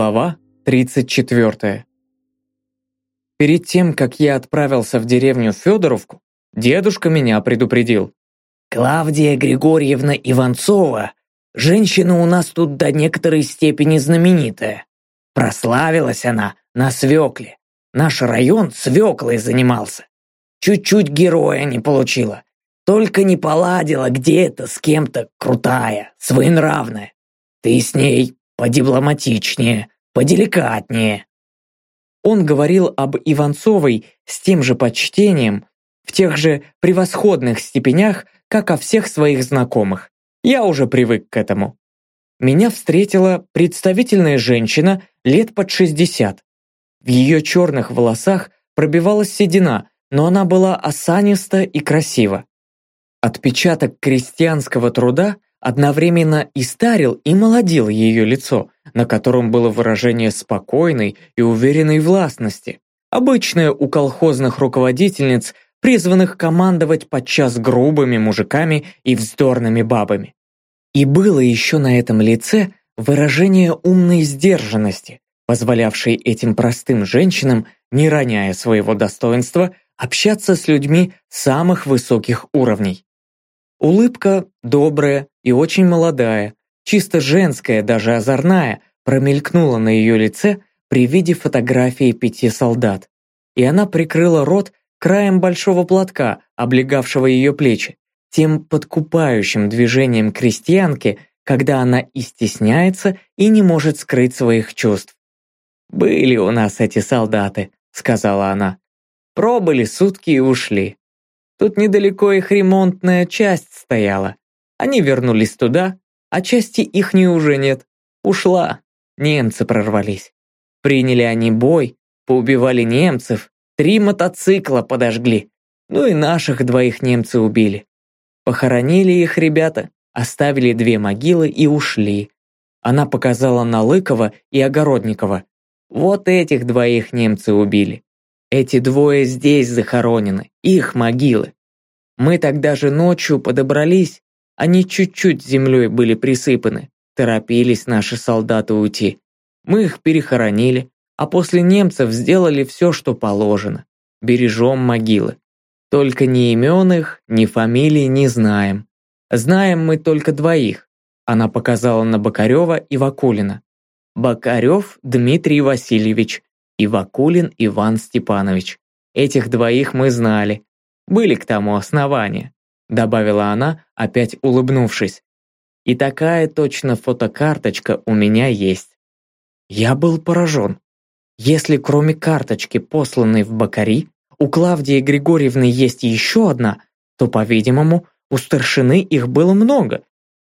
Глава 34. Перед тем, как я отправился в деревню Федоровку, дедушка меня предупредил. «Клавдия Григорьевна Иванцова, женщина у нас тут до некоторой степени знаменитая. Прославилась она на свекле. Наш район свеклой занимался. Чуть-чуть героя не получила. Только не поладила где-то с кем-то крутая, своенравная. Ты с ней подипломатичнее, поделикатнее». Он говорил об Иванцовой с тем же почтением, в тех же превосходных степенях, как о всех своих знакомых. Я уже привык к этому. Меня встретила представительная женщина лет под 60. В ее черных волосах пробивалась седина, но она была осаниста и красива. Отпечаток крестьянского труда одновременно и старил, и молодил ее лицо, на котором было выражение спокойной и уверенной властности, обычное у колхозных руководительниц, призванных командовать подчас грубыми мужиками и вздорными бабами. И было еще на этом лице выражение умной сдержанности, позволявшей этим простым женщинам, не роняя своего достоинства, общаться с людьми самых высоких уровней. Улыбка добрая и очень молодая, чисто женская, даже озорная, промелькнула на ее лице при виде фотографии пяти солдат. И она прикрыла рот краем большого платка, облегавшего ее плечи, тем подкупающим движением крестьянки, когда она и стесняется, и не может скрыть своих чувств. «Были у нас эти солдаты», — сказала она. «Пробыли сутки и ушли. Тут недалеко их ремонтная часть стояла. Они вернулись туда, а части ихней уже нет. Ушла. Немцы прорвались. Приняли они бой, поубивали немцев, три мотоцикла подожгли. Ну и наших двоих немцы убили. Похоронили их ребята, оставили две могилы и ушли. Она показала на Лыкова и Огородникова. Вот этих двоих немцы убили. Эти двое здесь захоронены, их могилы. Мы тогда же ночью подобрались, они чуть-чуть землей были присыпаны. Торопились наши солдаты уйти. Мы их перехоронили, а после немцев сделали все, что положено. Бережем могилы. Только ни имен их, ни фамилий не знаем. Знаем мы только двоих. Она показала на Бокарева и Вакулина. Бокарев Дмитрий Васильевич и Вакулин Иван Степанович. Этих двоих мы знали. Были к тому основания», добавила она, опять улыбнувшись. «И такая точно фотокарточка у меня есть». Я был поражен. Если кроме карточки, посланной в Бакари, у Клавдии Григорьевны есть еще одна, то, по-видимому, у старшины их было много.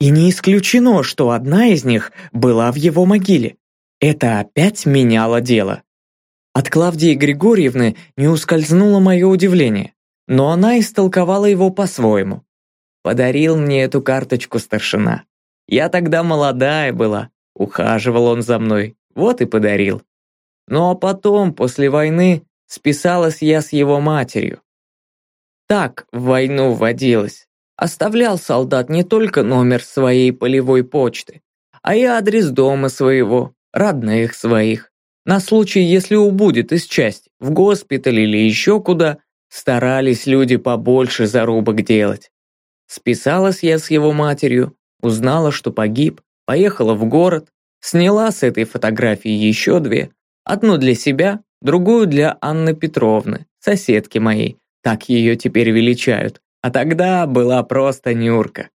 И не исключено, что одна из них была в его могиле. Это опять меняло дело. От Клавдии Григорьевны не ускользнуло мое удивление, но она истолковала его по-своему. Подарил мне эту карточку старшина. Я тогда молодая была, ухаживал он за мной, вот и подарил. Ну а потом, после войны, списалась я с его матерью. Так в войну вводилась. Оставлял солдат не только номер своей полевой почты, а и адрес дома своего, родных своих. На случай, если убудет из части, в госпиталь или еще куда, старались люди побольше зарубок делать. Списалась я с его матерью, узнала, что погиб, поехала в город, сняла с этой фотографии еще две, одну для себя, другую для Анны Петровны, соседки моей, так ее теперь величают, а тогда была просто Нюрка.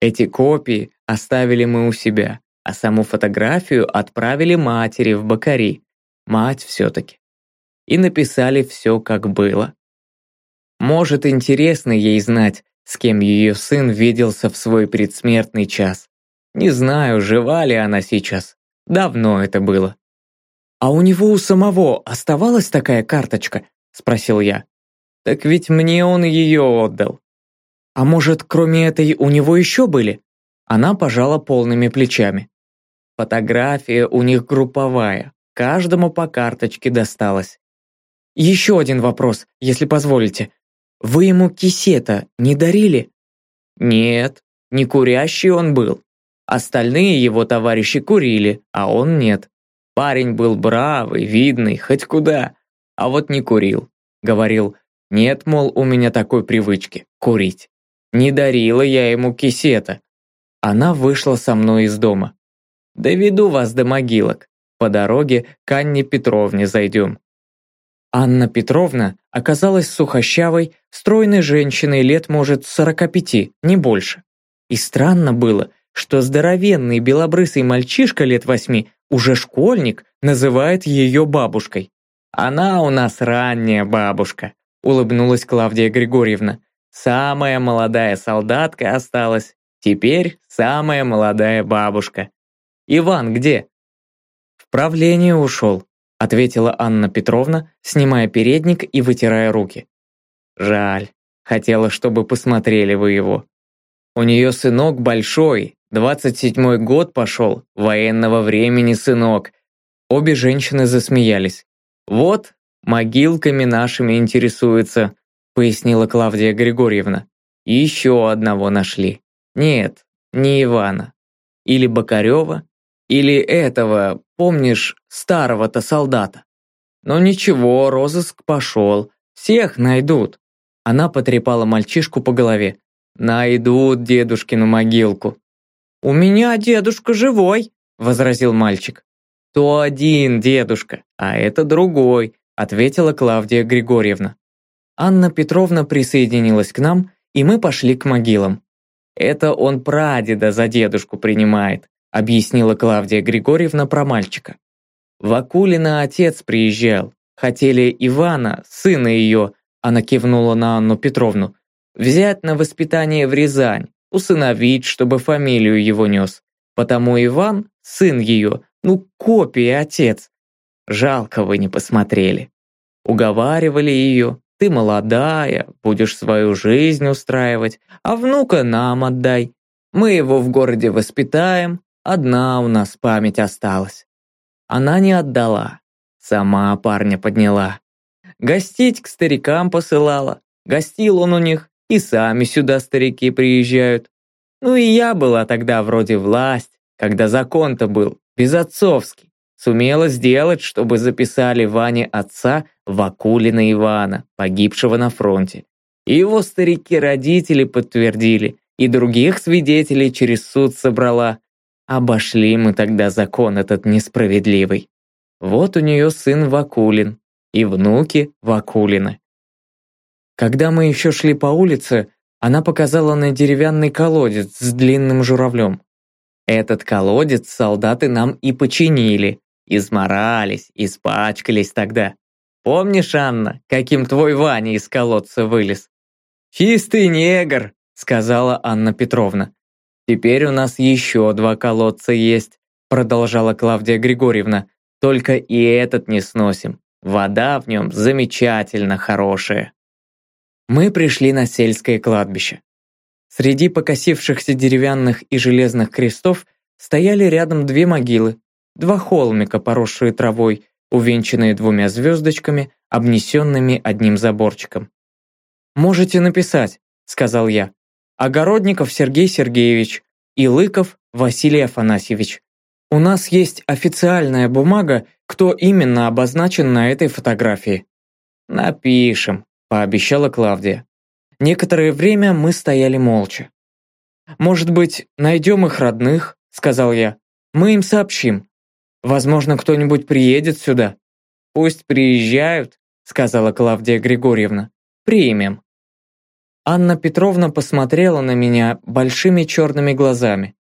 Эти копии оставили мы у себя, а саму фотографию отправили матери в Бакари, мать все-таки. И написали все, как было. Может, интересно ей знать, с кем ее сын виделся в свой предсмертный час. Не знаю, жива ли она сейчас. Давно это было. «А у него у самого оставалась такая карточка?» – спросил я. «Так ведь мне он ее отдал». «А может, кроме этой у него еще были?» Она пожала полными плечами. Фотография у них групповая, Каждому по карточке досталось. Еще один вопрос, если позволите. Вы ему кисета не дарили? Нет, не курящий он был. Остальные его товарищи курили, а он нет. Парень был бравый, видный, хоть куда, а вот не курил. Говорил, нет, мол, у меня такой привычки – курить. Не дарила я ему кисета. Она вышла со мной из дома. Доведу вас до могилок. По дороге к Анне Петровне зайдем. Анна Петровна оказалась сухощавой, стройной женщиной лет, может, 45, не больше. И странно было, что здоровенный белобрысый мальчишка лет восьми, уже школьник, называет ее бабушкой. «Она у нас ранняя бабушка», — улыбнулась Клавдия Григорьевна. «Самая молодая солдатка осталась. Теперь самая молодая бабушка. Иван где?» «В правление ушел», ответила Анна Петровна, снимая передник и вытирая руки. Жаль, хотела, чтобы посмотрели вы его. У нее сынок большой, двадцать седьмой год пошел, военного времени сынок. Обе женщины засмеялись. Вот, могилками нашими интересуется, пояснила Клавдия Григорьевна. Еще одного нашли. Нет, не Ивана. Или Бокарева, или этого, помнишь, старого-то солдата. Но ничего, розыск пошел. Всех найдут. Она потрепала мальчишку по голове. Найдут дедушкину могилку. У меня дедушка живой, возразил мальчик. То один дедушка, а это другой, ответила Клавдия Григорьевна. Анна Петровна присоединилась к нам, и мы пошли к могилам. Это он прадеда за дедушку принимает объяснила Клавдия Григорьевна про мальчика. Вакулина отец приезжал. Хотели Ивана, сына ее, она кивнула на Анну Петровну, взять на воспитание в Рязань, усыновить, чтобы фамилию его нес. Потому Иван, сын ее, ну, копия отец. Жалко вы не посмотрели. Уговаривали ее, ты молодая, будешь свою жизнь устраивать, а внука нам отдай. Мы его в городе воспитаем, Одна у нас память осталась. Она не отдала, сама парня подняла. Гостить к старикам посылала, гостил он у них, и сами сюда старики приезжают. Ну и я была тогда вроде власть, когда закон-то был, безотцовский. Сумела сделать, чтобы записали Ване отца Вакулина Ивана, погибшего на фронте. И его старики-родители подтвердили, и других свидетелей через суд собрала. Обошли мы тогда закон этот несправедливый. Вот у нее сын Вакулин и внуки Вакулины. Когда мы еще шли по улице, она показала на деревянный колодец с длинным журавлем. Этот колодец солдаты нам и починили. Изморались, испачкались тогда. Помнишь, Анна, каким твой Ваня из колодца вылез? «Чистый негр», — сказала Анна Петровна. «Теперь у нас еще два колодца есть», продолжала Клавдия Григорьевна. «Только и этот не сносим. Вода в нем замечательно хорошая». Мы пришли на сельское кладбище. Среди покосившихся деревянных и железных крестов стояли рядом две могилы, два холмика, поросшие травой, увенчанные двумя звездочками, обнесенными одним заборчиком. «Можете написать», — сказал я. Огородников Сергей Сергеевич и Лыков Василий Афанасьевич. У нас есть официальная бумага, кто именно обозначен на этой фотографии. Напишем, пообещала Клавдия. Некоторое время мы стояли молча. «Может быть, найдем их родных?» – сказал я. «Мы им сообщим. Возможно, кто-нибудь приедет сюда». «Пусть приезжают», – сказала Клавдия Григорьевна. «Примем». Анна Петровна посмотрела на меня большими черными глазами.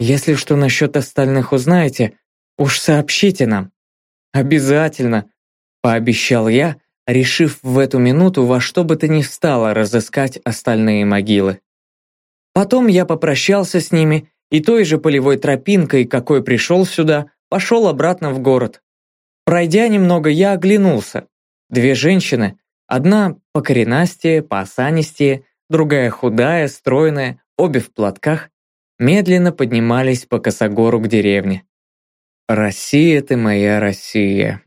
«Если что насчет остальных узнаете, уж сообщите нам». «Обязательно», – пообещал я, решив в эту минуту во что бы то ни стало разыскать остальные могилы. Потом я попрощался с ними и той же полевой тропинкой, какой пришел сюда, пошел обратно в город. Пройдя немного, я оглянулся. Две женщины, Одна покоренастее, поосанистее, другая худая, стройная, обе в платках, медленно поднимались по косогору к деревне. «Россия ты моя Россия»,